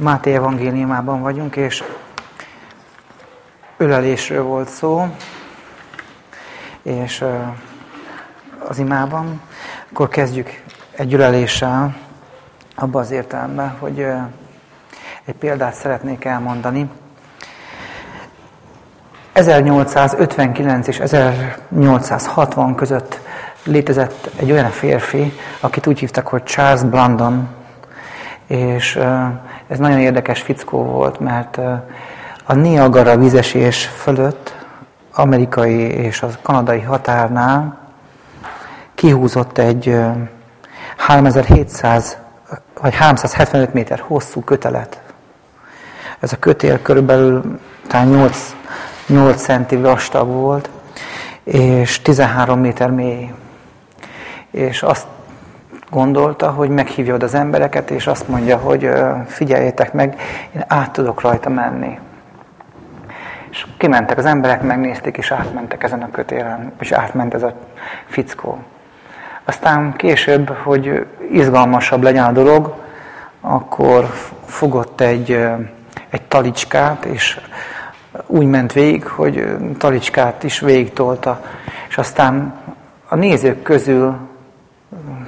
Máté evangéliumában vagyunk, és ölelésről volt szó, és az imában. Akkor kezdjük egy öleléssel, abba az értelemben, hogy egy példát szeretnék elmondani. 1859 és 1860 között létezett egy olyan férfi, akit úgy hívtak, hogy Charles Blandon, és ez nagyon érdekes fickó volt, mert a Niagara vizesés fölött, amerikai és a kanadai határnál kihúzott egy 3700 vagy 375 méter hosszú kötelet. Ez a kötél körülbelül talán 8, 8 centi vastag volt, és 13 méter mély. És azt gondolta, hogy meghívja oda az embereket, és azt mondja, hogy figyeljétek meg, én át tudok rajta menni. És kimentek az emberek, megnézték, és átmentek ezen a kötélen, és átment ez a fickó. Aztán később, hogy izgalmasabb legyen a dolog, akkor fogott egy, egy talicskát, és úgy ment végig, hogy talicskát is végig tolta. És aztán a nézők közül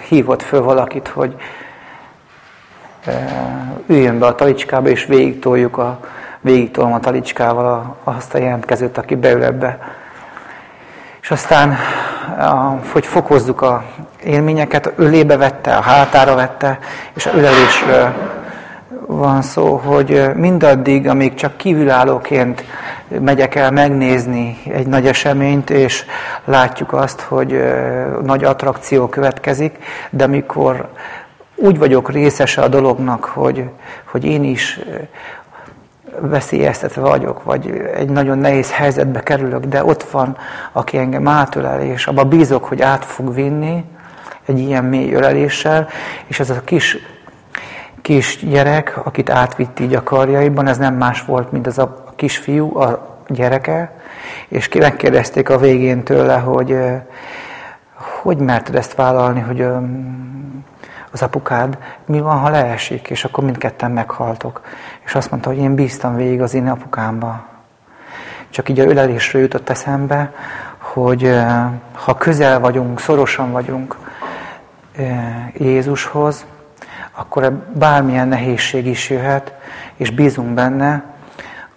hívott föl valakit, hogy üljön be a talicskába, és végig toljuk a, végig tolom a talicskával azt a jelentkezőt, aki beül ebbe. És aztán, hogy fokozzuk a élményeket, ölébe vette, a hátára vette, és a ölelésről van szó, hogy mindaddig, amíg csak kívülállóként megyek el megnézni egy nagy eseményt, és látjuk azt, hogy nagy attrakció következik, de amikor úgy vagyok részese a dolognak, hogy, hogy én is veszélyeztetve vagyok, vagy egy nagyon nehéz helyzetbe kerülök, de ott van, aki engem átölel, és abba bízok, hogy át fog vinni egy ilyen mély öleléssel, és ez a kis, kis gyerek, akit átvitt így a karjaiban, ez nem más volt, mint az a kisfiú, a gyereke, és megkérdezték a végén tőle, hogy hogy merted ezt vállalni, hogy az apukád, mi van, ha leesik, és akkor mindketten meghaltok. És azt mondta, hogy én bíztam végig az én apukámba. Csak így a ölelésről jutott eszembe, hogy ha közel vagyunk, szorosan vagyunk Jézushoz, akkor bármilyen nehézség is jöhet, és bízunk benne,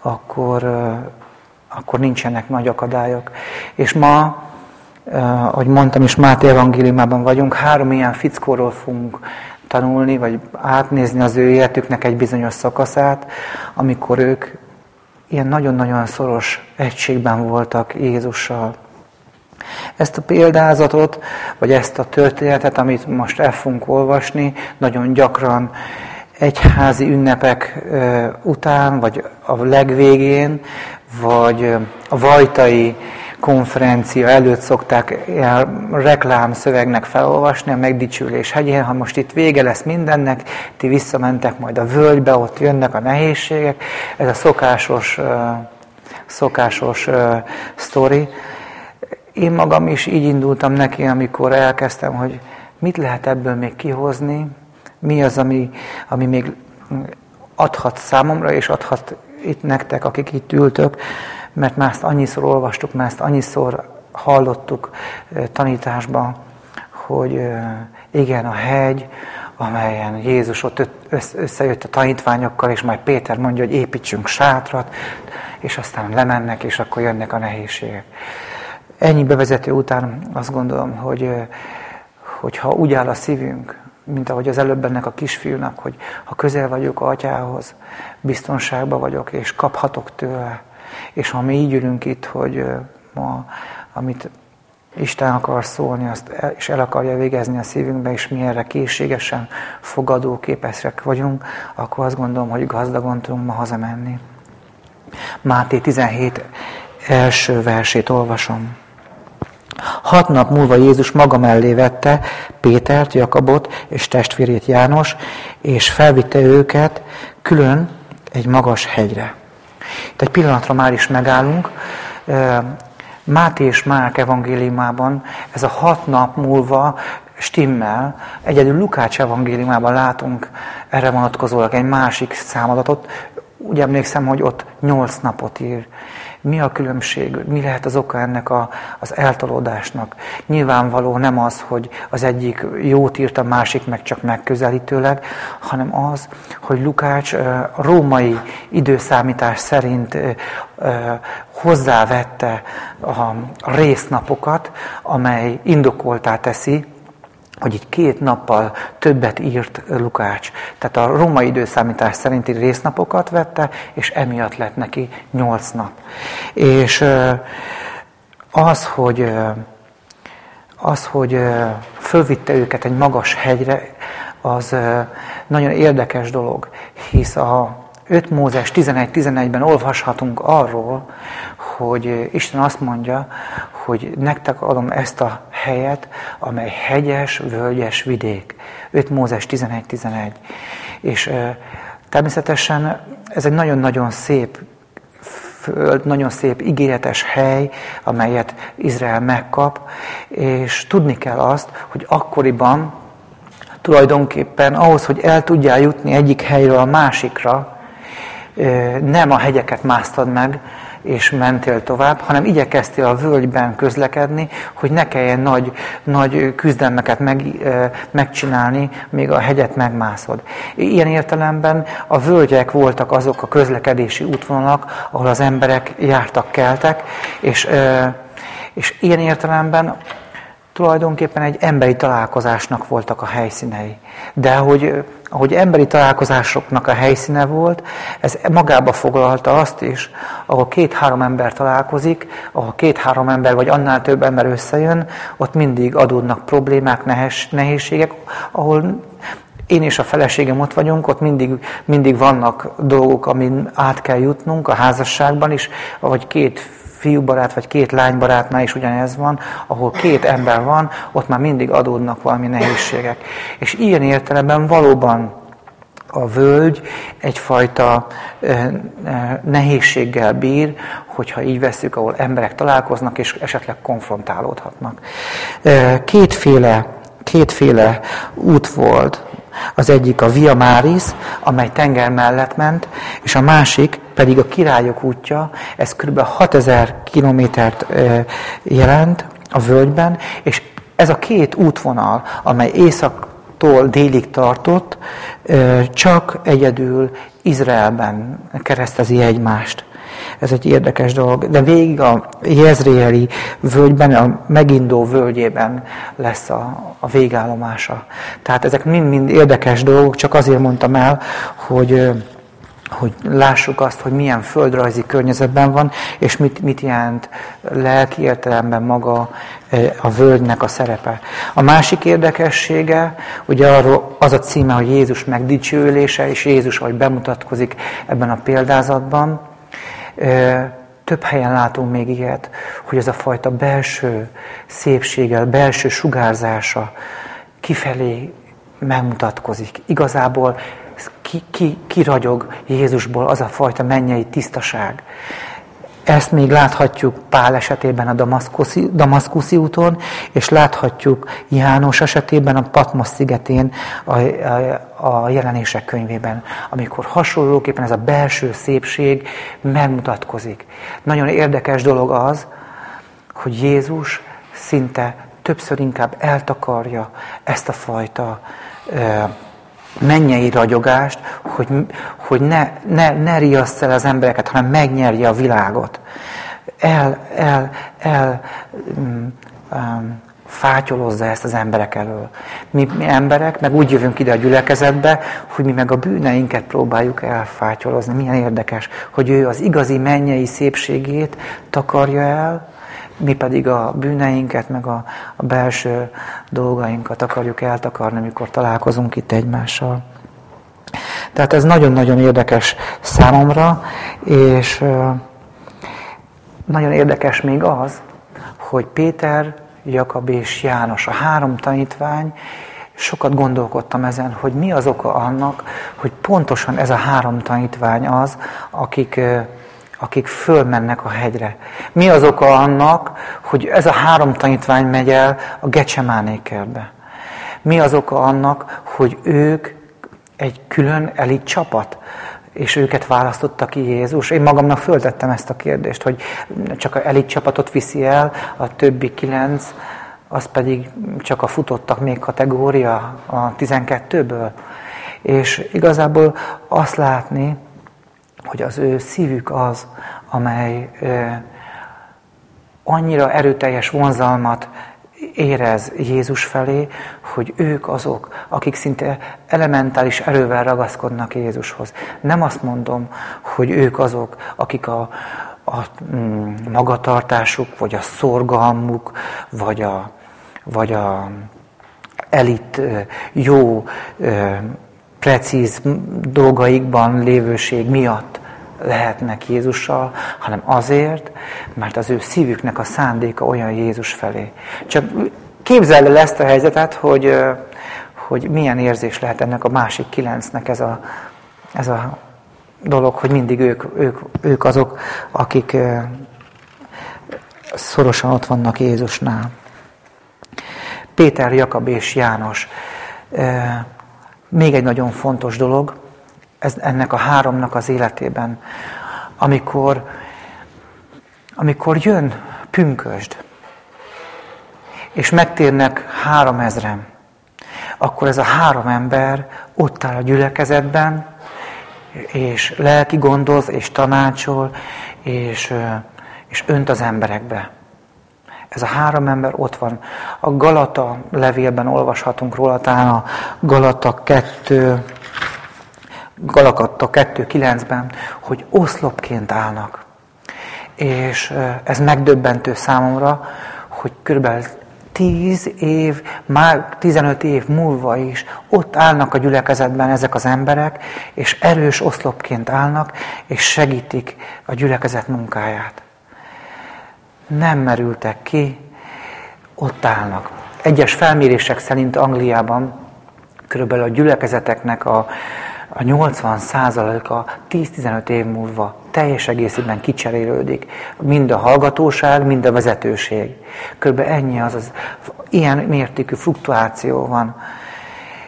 akkor, akkor nincsenek nagy akadályok. És ma ahogy mondtam is, Máté evangéliumában vagyunk, három ilyen fickóról fogunk tanulni, vagy átnézni az ő életüknek egy bizonyos szakaszát, amikor ők ilyen nagyon-nagyon szoros egységben voltak Jézussal. Ezt a példázatot, vagy ezt a történetet, amit most el fogunk olvasni, nagyon gyakran egyházi ünnepek után, vagy a legvégén, vagy a vajtai konferencia előtt szokták ilyen reklámszövegnek felolvasni a megdicsülés hegyén, ha most itt vége lesz mindennek, ti visszamentek majd a völgybe, ott jönnek a nehézségek. Ez a szokásos, szokásos sztori. Én magam is így indultam neki, amikor elkezdtem, hogy mit lehet ebből még kihozni, mi az, ami, ami még adhat számomra, és adhat itt nektek, akik itt ültök, mert már ezt annyiszor olvastuk, már ezt annyiszor hallottuk tanításban, hogy igen, a hegy, amelyen Jézus ott összejött a tanítványokkal, és majd Péter mondja, hogy építsünk sátrat, és aztán lemennek, és akkor jönnek a nehézségek. Ennyi bevezető után azt gondolom, hogy, hogy ha úgy áll a szívünk, mint ahogy az előbb ennek a kisfiúnak, hogy ha közel vagyok atyához, biztonságban vagyok, és kaphatok tőle, és ha mi így ülünk itt, hogy ma, amit Isten akar szólni, azt el, és el akarja végezni a szívünkbe, és mi erre készségesen fogadó képesek vagyunk, akkor azt gondolom, hogy gazdagon tudunk ma hazamenni. Máté 17 első versét olvasom. Hat nap múlva Jézus maga mellé vette Pétert, Jakabot és testvérét János, és felvitte őket külön egy magas hegyre. Itt egy pillanatra már is megállunk. Máté és Márk evangéliumában ez a hat nap múlva stimmel. Egyedül Lukács evangéliumában látunk erre vonatkozólag egy másik számadatot. Úgy emlékszem, hogy ott nyolc napot ír. Mi a különbség? Mi lehet az oka ennek a, az eltolódásnak? Nyilvánvaló nem az, hogy az egyik jót írt, a másik meg csak megközelítőleg, hanem az, hogy Lukács római időszámítás szerint hozzávette a résznapokat, amely indokoltá teszi, hogy itt két nappal többet írt Lukács. Tehát a római időszámítás szerinti résznapokat vette, és emiatt lett neki nyolc nap. És az, hogy, az, hogy fölvitte őket egy magas hegyre, az nagyon érdekes dolog, hisz a 5 Mózes 11.11-ben olvashatunk arról, hogy Isten azt mondja, hogy nektek adom ezt a helyet, amely hegyes, völgyes vidék. 5 Mózes 11.11. És természetesen ez egy nagyon-nagyon szép föld, nagyon szép ígéretes hely, amelyet Izrael megkap, és tudni kell azt, hogy akkoriban tulajdonképpen ahhoz, hogy el tudjál jutni egyik helyről a másikra, nem a hegyeket másztad meg, és mentél tovább, hanem igyekeztél a völgyben közlekedni, hogy ne kelljen nagy, nagy küzdelmeket meg, megcsinálni, még a hegyet megmászod. Ilyen értelemben a völgyek voltak azok a közlekedési útvonalak, ahol az emberek jártak, keltek, és, és ilyen értelemben tulajdonképpen egy emberi találkozásnak voltak a helyszínei. De ahogy, ahogy emberi találkozásoknak a helyszíne volt, ez magába foglalta azt is, ahol két-három ember találkozik, ahol két-három ember vagy annál több ember összejön, ott mindig adódnak problémák, nehézségek, ahol én és a feleségem ott vagyunk, ott mindig, mindig vannak dolgok, amin át kell jutnunk a házasságban is, vagy két fiúbarát vagy két lánybarátnál is ugyanez van, ahol két ember van, ott már mindig adódnak valami nehézségek. És ilyen értelemben valóban a völgy egyfajta nehézséggel bír, hogyha így veszük, ahol emberek találkoznak és esetleg konfrontálódhatnak. Kétféle, kétféle út volt. Az egyik a Via Maris, amely tenger mellett ment, és a másik pedig a királyok útja, ez kb. 6000 kilométert jelent a völgyben, és ez a két útvonal, amely északtól délig tartott, csak egyedül Izraelben keresztezi egymást. Ez egy érdekes dolog. De végig a Jezreeli völgyben, a megindó völgyében lesz a, a végállomása. Tehát ezek mind-mind érdekes dolgok, csak azért mondtam el, hogy hogy lássuk azt, hogy milyen földrajzi környezetben van, és mit, mit jelent lelki értelemben maga a völgynek a szerepe. A másik érdekessége, ugye arról az a címe, hogy Jézus megdicsőülése, és Jézus, ahogy bemutatkozik ebben a példázatban, több helyen látunk még ilyet, hogy ez a fajta belső szépsége, belső sugárzása kifelé megmutatkozik. Igazából ki, ki, kiragyog Jézusból az a fajta mennyei tisztaság. Ezt még láthatjuk Pál esetében a Damaszkuszi, Damaszkuszi úton, és láthatjuk János esetében a Patmos szigetén a, a, a jelenések könyvében, amikor hasonlóképpen ez a belső szépség megmutatkozik. Nagyon érdekes dolog az, hogy Jézus szinte többször inkább eltakarja ezt a fajta mennyei ragyogást, hogy, hogy ne, ne, ne riaszt el az embereket, hanem megnyerje a világot. El, el, el um, fátyolozza ezt az emberek elől. Mi, mi emberek, meg úgy jövünk ide a gyülekezetbe, hogy mi meg a bűneinket próbáljuk elfátyolozni. Milyen érdekes, hogy ő az igazi mennyei szépségét takarja el, mi pedig a bűneinket, meg a, a belső dolgainkat akarjuk eltakarni, amikor találkozunk itt egymással. Tehát ez nagyon-nagyon érdekes számomra, és nagyon érdekes még az, hogy Péter, Jakab és János, a három tanítvány, sokat gondolkodtam ezen, hogy mi az oka annak, hogy pontosan ez a három tanítvány az, akik akik fölmennek a hegyre. Mi az oka annak, hogy ez a három tanítvány megy el a Gecsemáné kertbe? Mi az oka annak, hogy ők egy külön elit csapat, és őket választotta ki Jézus. Én magamnak föltettem ezt a kérdést, hogy csak a elit csapatot viszi el, a többi kilenc, az pedig csak a futottak még kategória a 12-ből. És igazából azt látni, hogy az ő szívük az, amely annyira erőteljes vonzalmat érez Jézus felé, hogy ők azok, akik szinte elementális erővel ragaszkodnak Jézushoz. Nem azt mondom, hogy ők azok, akik a, a mm, magatartásuk, vagy a szorgalmuk, vagy a, vagy a elit jó, precíz dolgaikban lévőség miatt lehetnek Jézussal, hanem azért, mert az ő szívüknek a szándéka olyan Jézus felé. Csak képzeld el ezt a helyzetet, hogy, hogy milyen érzés lehet ennek a másik kilencnek ez a, ez a dolog, hogy mindig ők, ők, ők azok, akik szorosan ott vannak Jézusnál. Péter, Jakab és János. Még egy nagyon fontos dolog, ez, ennek a háromnak az életében, amikor, amikor jön pünkösd, és megtérnek három ezrem, akkor ez a három ember ott áll a gyülekezetben, és lelki gondoz, és tanácsol, és, és önt az emberekbe. Ez a három ember ott van. A Galata levélben olvashatunk róla, talán a Galata 2, Galakatta 2.9-ben, hogy oszlopként állnak. És ez megdöbbentő számomra, hogy körülbelül 10 év, már 15 év múlva is ott állnak a gyülekezetben ezek az emberek, és erős oszlopként állnak, és segítik a gyülekezet munkáját. Nem merültek ki, ott állnak. Egyes felmérések szerint Angliában körülbelül a gyülekezeteknek a a 80%-a 10-15 év múlva teljes egészében kicserélődik. Mind a hallgatóság, mind a vezetőség. Körülbelül ennyi az, az ilyen mértékű fluktuáció van.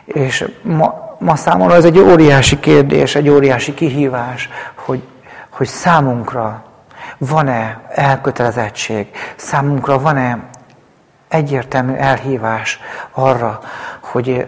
És ma, ma számomra ez egy óriási kérdés, egy óriási kihívás, hogy, hogy számunkra van-e elkötelezettség, számunkra van-e egyértelmű elhívás arra, hogy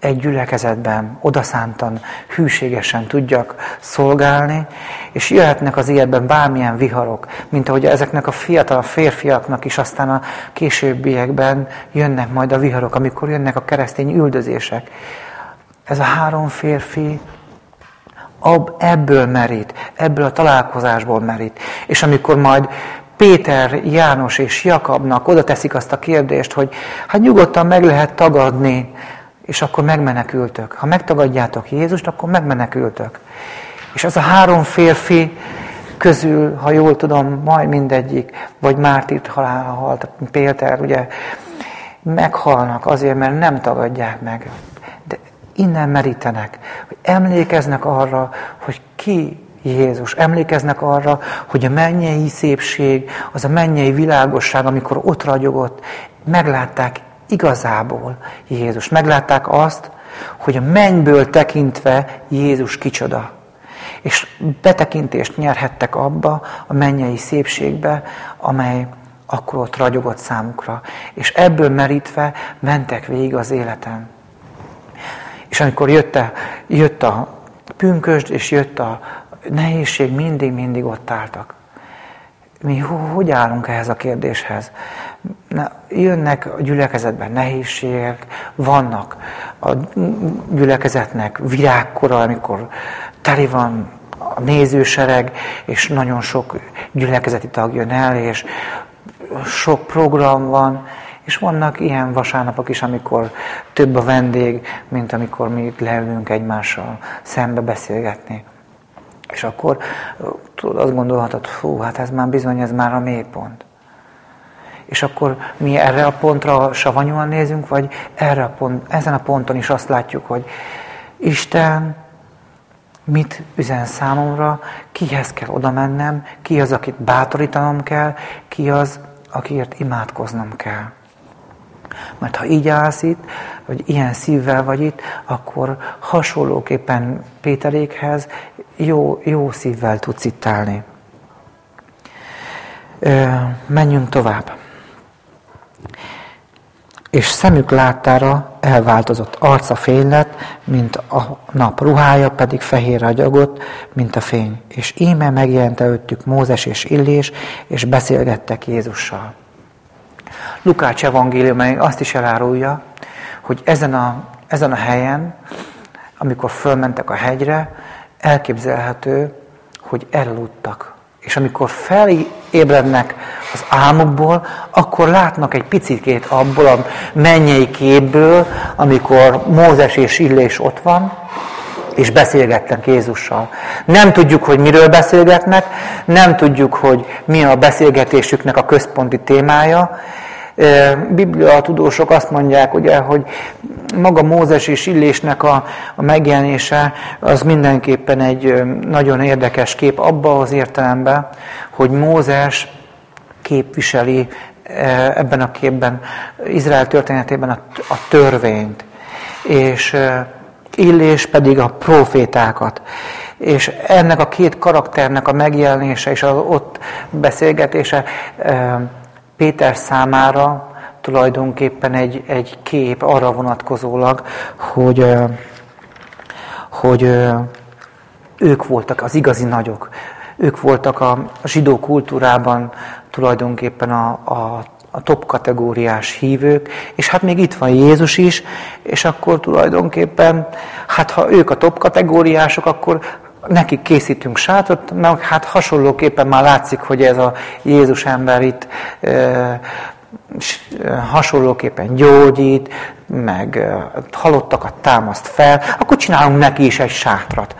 egy gyülekezetben odaszántan, hűségesen tudjak szolgálni, és jöhetnek az életben bármilyen viharok, mint ahogy ezeknek a fiatal férfiaknak is aztán a későbbiekben jönnek majd a viharok, amikor jönnek a keresztény üldözések. Ez a három férfi ebből merít, ebből a találkozásból merít. És amikor majd Péter, János és Jakabnak oda teszik azt a kérdést, hogy hát nyugodtan meg lehet tagadni és akkor megmenekültök. Ha megtagadjátok Jézust, akkor megmenekültök. És az a három férfi közül, ha jól tudom, majd mindegyik, vagy mártírt halálra halt, Péter, ugye, meghalnak azért, mert nem tagadják meg. Innen merítenek, hogy emlékeznek arra, hogy ki Jézus. Emlékeznek arra, hogy a mennyei szépség, az a mennyei világosság, amikor ott ragyogott, meglátták igazából Jézus. Meglátták azt, hogy a mennyből tekintve Jézus kicsoda. És betekintést nyerhettek abba a mennyei szépségbe, amely akkor ott ragyogott számukra. És ebből merítve mentek végig az életen. Amikor jött a, jött a pünkösd, és jött a nehézség, mindig-mindig ott álltak. Mi hogy állunk ehhez a kérdéshez? Na, jönnek a gyülekezetben nehézségek, vannak a gyülekezetnek virágkora, amikor teli van a nézősereg, és nagyon sok gyülekezeti tag jön el, és sok program van, és vannak ilyen vasárnapok is, amikor több a vendég, mint amikor mi leülünk egymással szembe beszélgetni. És akkor tudod, azt gondolhatod, fú, hát ez már bizony, ez már a mélypont. És akkor mi erre a pontra savanyúan nézünk, vagy erre a pont, ezen a ponton is azt látjuk, hogy Isten mit üzen számomra, kihez kell oda mennem, ki az, akit bátorítanom kell, ki az, akiért imádkoznom kell. Mert ha így állsz itt, hogy ilyen szívvel vagy itt, akkor hasonlóképpen Péterékhez jó, jó szívvel tudsz itt állni. Menjünk tovább és szemük láttára elváltozott arca fény lett, mint a nap ruhája, pedig fehér ragyogott, mint a fény. És íme megjelent előttük Mózes és Illés, és beszélgettek Jézussal. Lukács evangélium azt is elárulja, hogy ezen a, ezen a helyen, amikor fölmentek a hegyre, elképzelhető, hogy elaludtak és amikor felébrednek az álmukból, akkor látnak egy picikét abból a mennyei képből, amikor Mózes és Illés ott van, és beszélgetnek Jézussal. Nem tudjuk, hogy miről beszélgetnek, nem tudjuk, hogy mi a beszélgetésüknek a központi témája, Biblia tudósok azt mondják, ugye, hogy maga Mózes és Illésnek a, a megjelenése az mindenképpen egy nagyon érdekes kép abba az értelemben, hogy Mózes képviseli ebben a képben, Izrael történetében a, a törvényt, és Illés pedig a profétákat. És ennek a két karakternek a megjelenése és az ott beszélgetése Péter számára tulajdonképpen egy, egy kép arra vonatkozólag, hogy, hogy ők voltak az igazi nagyok. Ők voltak a zsidó kultúrában tulajdonképpen a, a, a top kategóriás hívők, és hát még itt van Jézus is, és akkor tulajdonképpen, hát ha ők a top kategóriások, akkor nekik készítünk sátrat, mert hát hasonlóképpen már látszik, hogy ez a Jézus ember itt e, hasonlóképpen gyógyít, meg e, halottakat támaszt fel, akkor csinálunk neki is egy sátrat.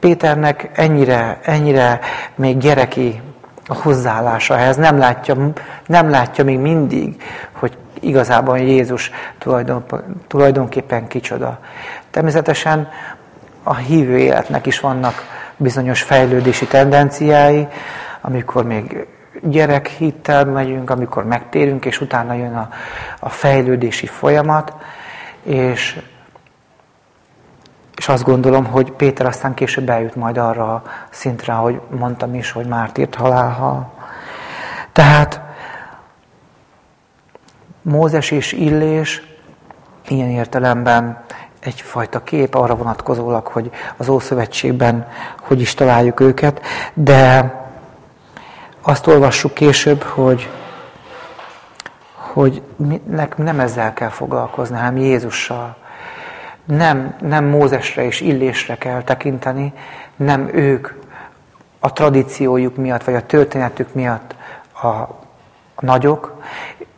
Péternek ennyire, ennyire még gyereki a hozzáállása ehhez, nem látja, nem látja még mindig, hogy igazából Jézus tulajdon, tulajdonképpen kicsoda. Természetesen a hívő életnek is vannak bizonyos fejlődési tendenciái, amikor még gyerek hittel megyünk, amikor megtérünk, és utána jön a, a fejlődési folyamat, és, és azt gondolom, hogy Péter aztán később eljut majd arra a szintre, hogy mondtam is, hogy mártírt halálha. Tehát Mózes és Illés ilyen értelemben egyfajta kép arra vonatkozólag, hogy az Ószövetségben hogy is találjuk őket, de azt olvassuk később, hogy, hogy nem ezzel kell foglalkozni, hanem Jézussal. Nem, nem Mózesre és Illésre kell tekinteni, nem ők a tradíciójuk miatt, vagy a történetük miatt a nagyok,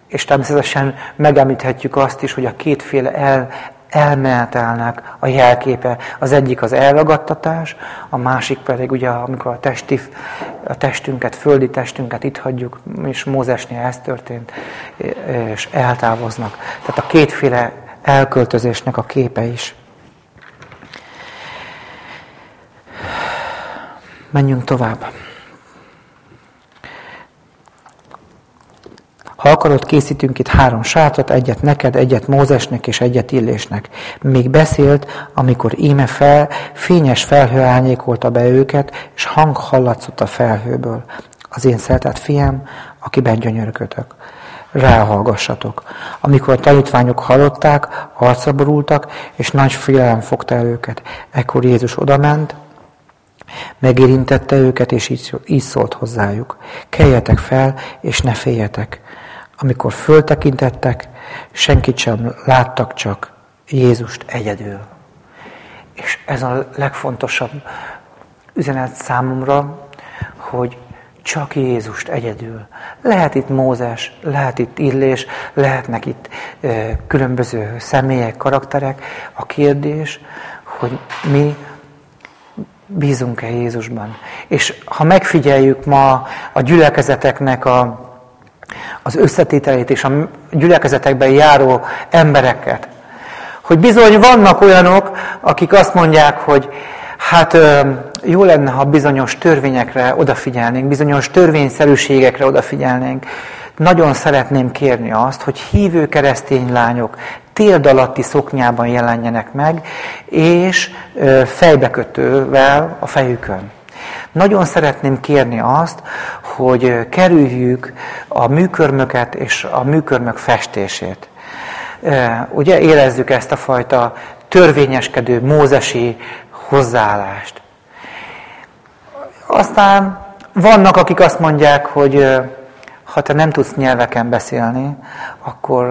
és természetesen megemlíthetjük azt is, hogy a kétféle el, elmenetelnek a jelképe. Az egyik az elragadtatás, a másik pedig ugye, amikor a, testi, a testünket, földi testünket itt hagyjuk, és Mózesnél ez történt, és eltávoznak. Tehát a kétféle elköltözésnek a képe is. Menjünk tovább. Ha akarod, készítünk itt három sátrat, egyet neked, egyet Mózesnek és egyet Illésnek. Még beszélt, amikor íme fel, fényes felhő árnyékolta be őket, és hang hallatszott a felhőből. Az én szeretett fiam, akiben gyönyörködök. Ráhallgassatok. Amikor a tanítványok hallották, arcra borultak, és nagy félelem fogta el őket. Ekkor Jézus odament, megérintette őket, és így, így szólt hozzájuk. Keljetek fel, és ne féljetek. Amikor föltekintettek, senkit sem láttak, csak Jézust egyedül. És ez a legfontosabb üzenet számomra, hogy csak Jézust egyedül. Lehet itt Mózes, lehet itt Illés, lehetnek itt e, különböző személyek, karakterek. A kérdés, hogy mi bízunk-e Jézusban. És ha megfigyeljük ma a gyülekezeteknek a az összetételét és a gyülekezetekben járó embereket. Hogy bizony vannak olyanok, akik azt mondják, hogy hát jó lenne, ha bizonyos törvényekre odafigyelnénk, bizonyos törvényszerűségekre odafigyelnénk. nagyon szeretném kérni azt, hogy hívő keresztény lányok térd alatti szoknyában jelenjenek meg, és fejbekötővel a fejükön. Nagyon szeretném kérni azt, hogy kerüljük a műkörmöket és a műkörmök festését. Ugye érezzük ezt a fajta törvényeskedő, mózesi hozzáállást. Aztán vannak, akik azt mondják, hogy ha te nem tudsz nyelveken beszélni, akkor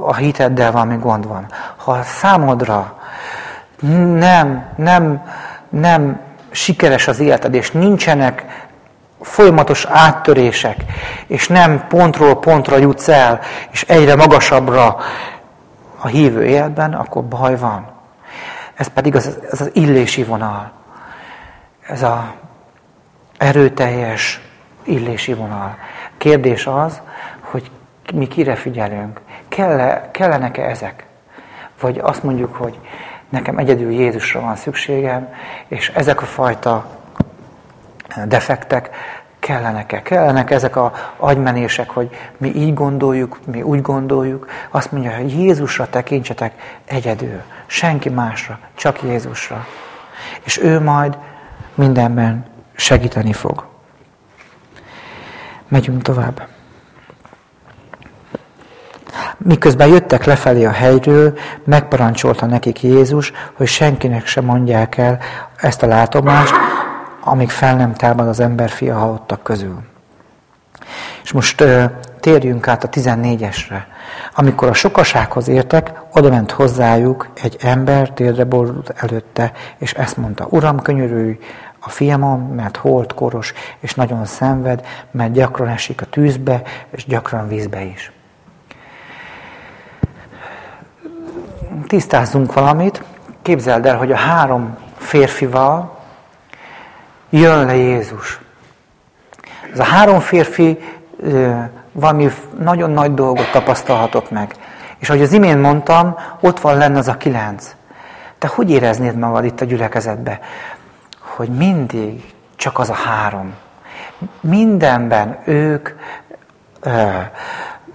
a hiteddel valami gond van. Ha számodra nem, nem, nem sikeres az életed, és nincsenek folyamatos áttörések, és nem pontról pontra jutsz el, és egyre magasabbra a hívő életben, akkor baj van. Ez pedig az, az, az illési vonal. Ez a erőteljes illési vonal. Kérdés az, hogy mi kire figyelünk. Kell-e, kellenek-e ezek? Vagy azt mondjuk, hogy nekem egyedül Jézusra van szükségem, és ezek a fajta defektek kellenek-e? Kellenek ezek a agymenések, hogy mi így gondoljuk, mi úgy gondoljuk. Azt mondja, hogy Jézusra tekintsetek egyedül, senki másra, csak Jézusra. És ő majd mindenben segíteni fog. Megyünk tovább. Miközben jöttek lefelé a helyről, megparancsolta nekik Jézus, hogy senkinek se mondják el ezt a látomást, amíg fel nem támad az ember fia halottak közül. És most uh, térjünk át a 14-esre. Amikor a sokasághoz értek, oda ment hozzájuk egy ember, térdre borult előtte, és ezt mondta, Uram, könyörülj a fiamon, mert holt koros, és nagyon szenved, mert gyakran esik a tűzbe, és gyakran vízbe is. Tisztázzunk valamit. Képzeld el, hogy a három férfival jön le Jézus. Ez a három férfi valami nagyon nagy dolgot tapasztalhatott meg. És ahogy az imént mondtam, ott van lenne az a kilenc. Te hogy éreznéd magad itt a gyülekezetbe? hogy mindig csak az a három. Mindenben ők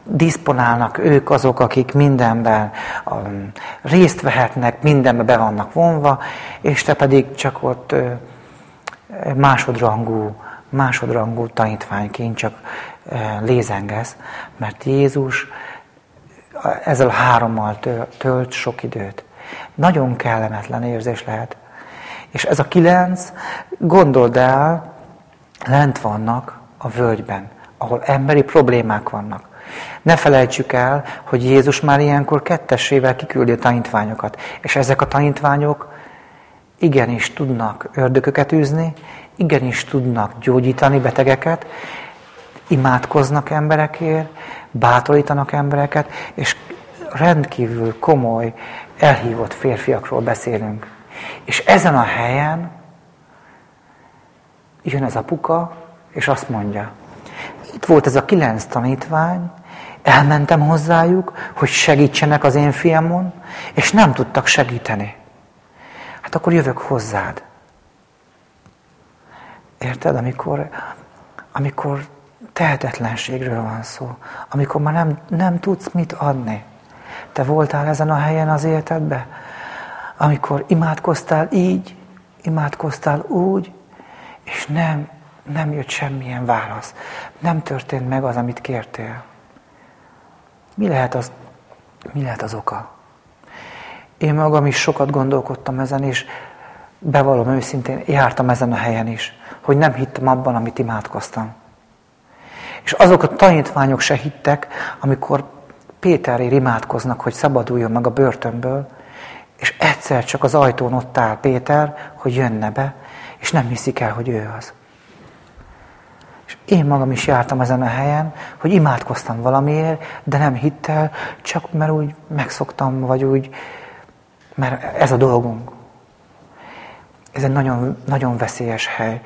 diszponálnak, ők azok, akik mindenben um, részt vehetnek, mindenbe be vannak vonva, és te pedig csak ott másodrangú, másodrangú tanítványként csak lézengesz, mert Jézus ezzel a hárommal tölt sok időt. Nagyon kellemetlen érzés lehet. És ez a kilenc, gondold el, lent vannak a völgyben, ahol emberi problémák vannak. Ne felejtsük el, hogy Jézus már ilyenkor kettessével kiküldi a tanítványokat. És ezek a tanítványok igenis tudnak ördököket űzni, igenis tudnak gyógyítani betegeket, imádkoznak emberekért, bátorítanak embereket, és rendkívül komoly, elhívott férfiakról beszélünk. És ezen a helyen jön ez a puka, és azt mondja, itt volt ez a kilenc tanítvány, elmentem hozzájuk, hogy segítsenek az én fiamon, és nem tudtak segíteni. Hát akkor jövök hozzád. Érted? Amikor, amikor tehetetlenségről van szó, amikor már nem, nem tudsz mit adni. Te voltál ezen a helyen az életedben, amikor imádkoztál így, imádkoztál úgy, és nem, nem jött semmilyen válasz. Nem történt meg az, amit kértél. Mi lehet az, mi lehet az oka? Én magam is sokat gondolkodtam ezen, és bevallom őszintén, jártam ezen a helyen is, hogy nem hittem abban, amit imádkoztam. És azok a tanítványok se hittek, amikor Péterért imádkoznak, hogy szabaduljon meg a börtönből, és egyszer csak az ajtón ott áll Péter, hogy jönne be, és nem hiszik el, hogy ő az. És én magam is jártam ezen a helyen, hogy imádkoztam valamiért, de nem hittel, csak mert úgy megszoktam, vagy úgy, mert ez a dolgunk. Ez egy nagyon, nagyon veszélyes hely.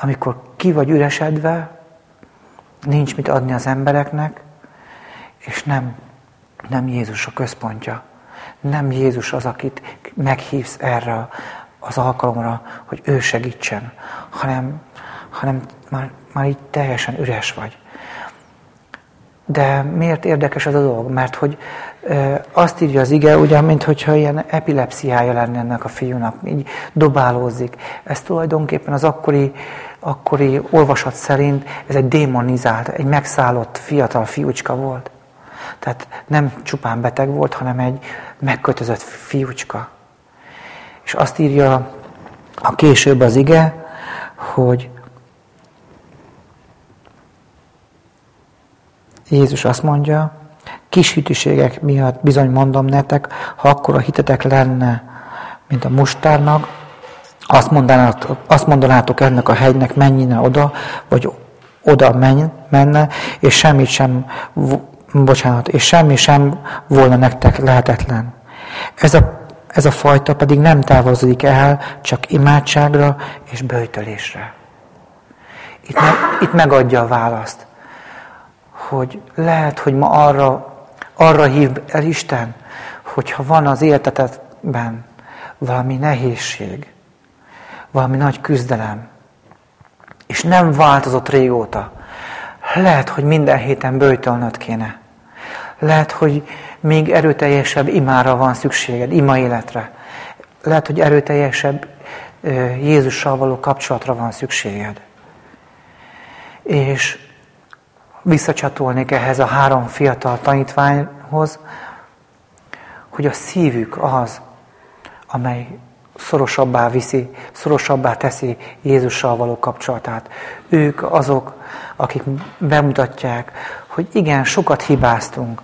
Amikor ki vagy üresedve, nincs mit adni az embereknek, és nem, nem Jézus a központja. Nem Jézus az, akit meghívsz erre az alkalomra, hogy ő segítsen, hanem, hanem már, már így teljesen üres vagy. De miért érdekes ez a dolog? Mert hogy azt írja az ige, ugyan, mint hogyha ilyen epilepsziája lenne ennek a fiúnak, így dobálózik. Ez tulajdonképpen az akkori, akkori olvasat szerint ez egy démonizált, egy megszállott fiatal fiúcska volt. Tehát nem csupán beteg volt, hanem egy megkötözött fiúcska. És azt írja a később az ige, hogy Jézus azt mondja, kis hitűségek miatt bizony mondom nektek, ha akkor a hitetek lenne, mint a mustárnak, azt mondanátok, azt mondanátok ennek a hegynek, menjine oda, vagy oda menj, menne, és semmit sem, bocsánat, és semmi sem volna nektek lehetetlen. Ez a, ez a fajta pedig nem távozik el, csak imádságra és bőjtölésre. Itt, meg, itt megadja a választ hogy lehet, hogy ma arra, arra hív el Isten, hogyha van az életetekben valami nehézség, valami nagy küzdelem, és nem változott régóta, lehet, hogy minden héten bőjtölnöd kéne. Lehet, hogy még erőteljesebb imára van szükséged, ima életre. Lehet, hogy erőteljesebb Jézussal való kapcsolatra van szükséged. És visszacsatolnék ehhez a három fiatal tanítványhoz, hogy a szívük az, amely szorosabbá viszi, szorosabbá teszi Jézussal való kapcsolatát. Ők azok, akik bemutatják, hogy igen, sokat hibáztunk,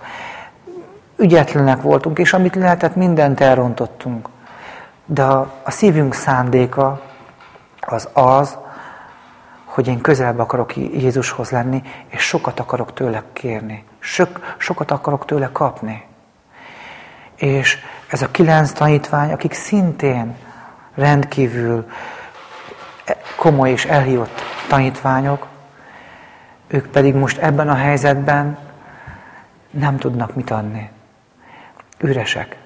ügyetlenek voltunk, és amit lehetett, mindent elrontottunk. De a, a szívünk szándéka az az, hogy én közelebb akarok Jézushoz lenni, és sokat akarok tőle kérni. Sok, sokat akarok tőle kapni. És ez a kilenc tanítvány, akik szintén rendkívül komoly és elhívott tanítványok, ők pedig most ebben a helyzetben nem tudnak mit adni. Üresek.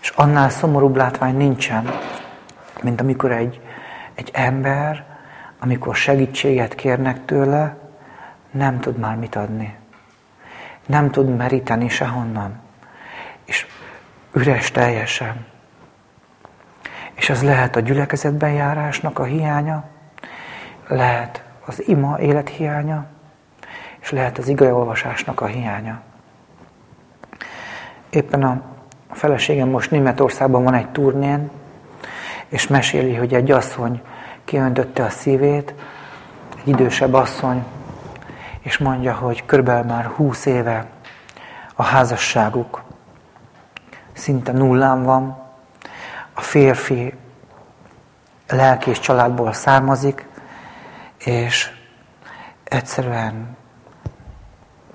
És annál szomorúbb látvány nincsen, mint amikor egy, egy ember amikor segítséget kérnek tőle, nem tud már mit adni. Nem tud meríteni sehonnan. És üres teljesen. És az lehet a gyülekezetben járásnak a hiánya, lehet az ima élet hiánya, és lehet az olvasásnak a hiánya. Éppen a feleségem most Németországban van egy turnén, és meséli, hogy egy asszony kiöntötte a szívét, egy idősebb asszony, és mondja, hogy körülbelül már húsz éve a házasságuk szinte nullán van, a férfi lelkés családból származik, és egyszerűen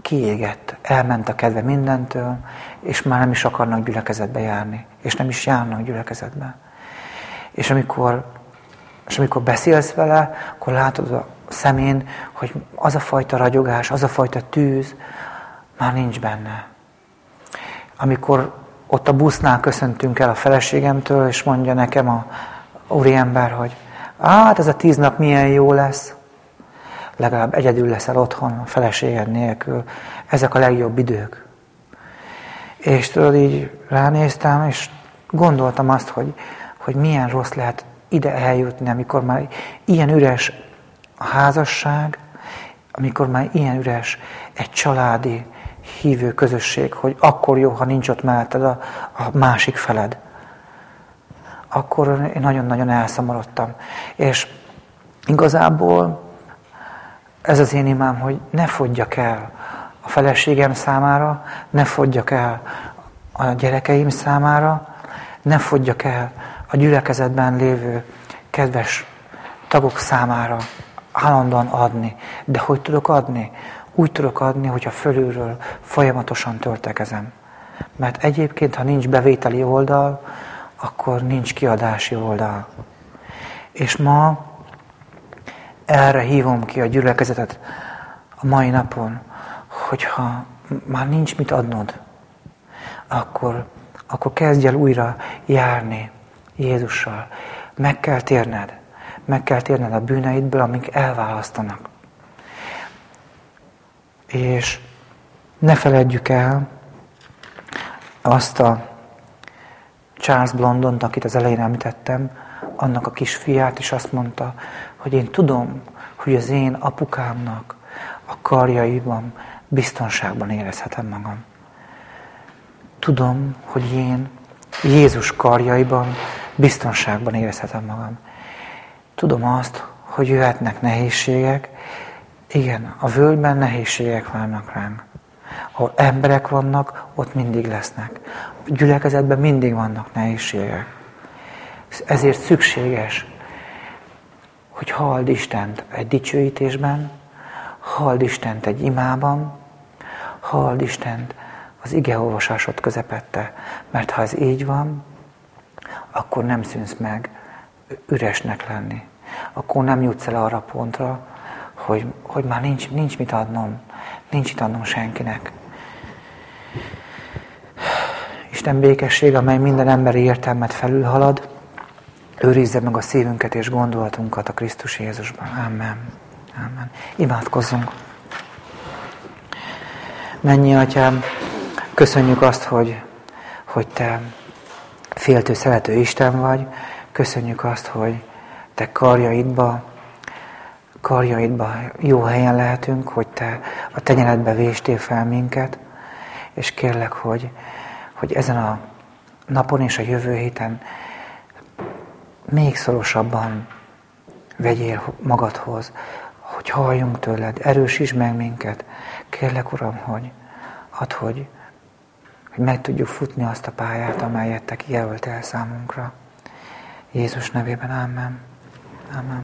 kiégett, elment a kedve mindentől, és már nem is akarnak gyülekezetbe járni, és nem is járnak gyülekezetbe. És amikor és amikor beszélsz vele, akkor látod a szemén, hogy az a fajta ragyogás, az a fajta tűz már nincs benne. Amikor ott a busznál köszöntünk el a feleségemtől, és mondja nekem a úriember, hogy hát ez a tíz nap milyen jó lesz, legalább egyedül leszel otthon a feleséged nélkül, ezek a legjobb idők. És tudod, így ránéztem, és gondoltam azt, hogy, hogy milyen rossz lehet ide eljutni, amikor már ilyen üres a házasság, amikor már ilyen üres egy családi hívő közösség, hogy akkor jó, ha nincs ott melletted a, a másik feled. Akkor én nagyon-nagyon elszomorodtam. És igazából ez az én imám, hogy ne fogyjak el a feleségem számára, ne fogyjak el a gyerekeim számára, ne fogyjak el a gyülekezetben lévő kedves tagok számára állandóan adni. De hogy tudok adni? Úgy tudok adni, hogyha fölülről folyamatosan töltekezem. Mert egyébként, ha nincs bevételi oldal, akkor nincs kiadási oldal. És ma erre hívom ki a gyülekezetet a mai napon, hogyha már nincs mit adnod, akkor, akkor kezdj el újra járni Jézussal. Meg kell térned. Meg kell térned a bűneidből, amik elválasztanak. És Ne feledjük el azt a Charles Blondont, akit az elején említettem, annak a kisfiát, és azt mondta, hogy én tudom, hogy az én apukámnak a karjaiban biztonságban érezhetem magam. Tudom, hogy én Jézus karjaiban biztonságban érezhetem magam. Tudom azt, hogy jöhetnek nehézségek. Igen, a völgyben nehézségek várnak ránk. Ahol emberek vannak, ott mindig lesznek. A gyülekezetben mindig vannak nehézségek. Ezért szükséges, hogy halld Istent egy dicsőítésben, halld Istent egy imában, halld Istent az igeolvasásod közepette. Mert ha ez így van, akkor nem szűnsz meg üresnek lenni. Akkor nem jutsz el arra pontra, hogy, hogy már nincs, nincs mit adnom, nincs mit adnom senkinek. Isten békesség, amely minden emberi értelmet felülhalad, őrizze meg a szívünket és gondolatunkat a Krisztus Jézusban. Amen. Amen. Imádkozzunk. Mennyi, Atyám, köszönjük azt, hogy, hogy Te féltő, szerető Isten vagy. Köszönjük azt, hogy Te karjaidba, karjaidba jó helyen lehetünk, hogy Te a tenyeredbe véstél fel minket, és kérlek, hogy, hogy ezen a napon és a jövő héten még szorosabban vegyél magadhoz, hogy halljunk tőled, erősíts meg minket. Kérlek, Uram, hogy add, hogy, hogy meg tudjuk futni azt a pályát, amelyet Te kijelöltél számunkra. Jézus nevében, Amen. Amen.